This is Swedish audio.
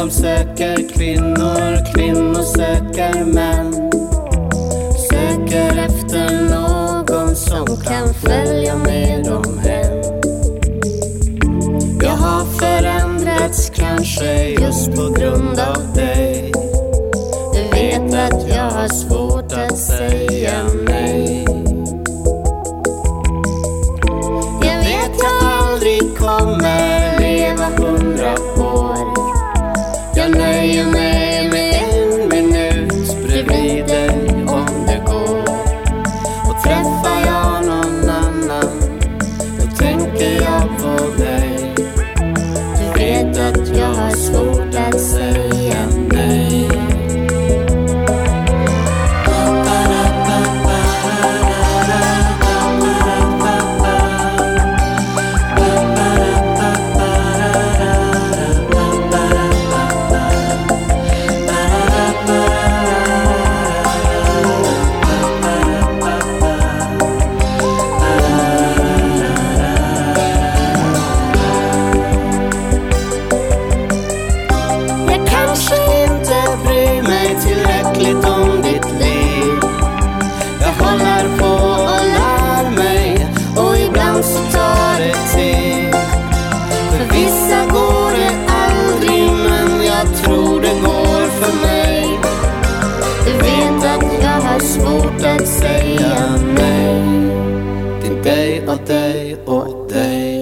De söker kvinnor, kvinnor söker män. Söker efter någon som kan följa med dem hem. Jag har förändrats kanske just på grund av dig. Du vet att jag har svårt att säga that your heart's full, that's it. håller på och lär mig och ibland så tar det tid. För vissa går det aldrig men jag tror det går för mig. Du vet att jag har svårt att säga nej till dig och dig och dig.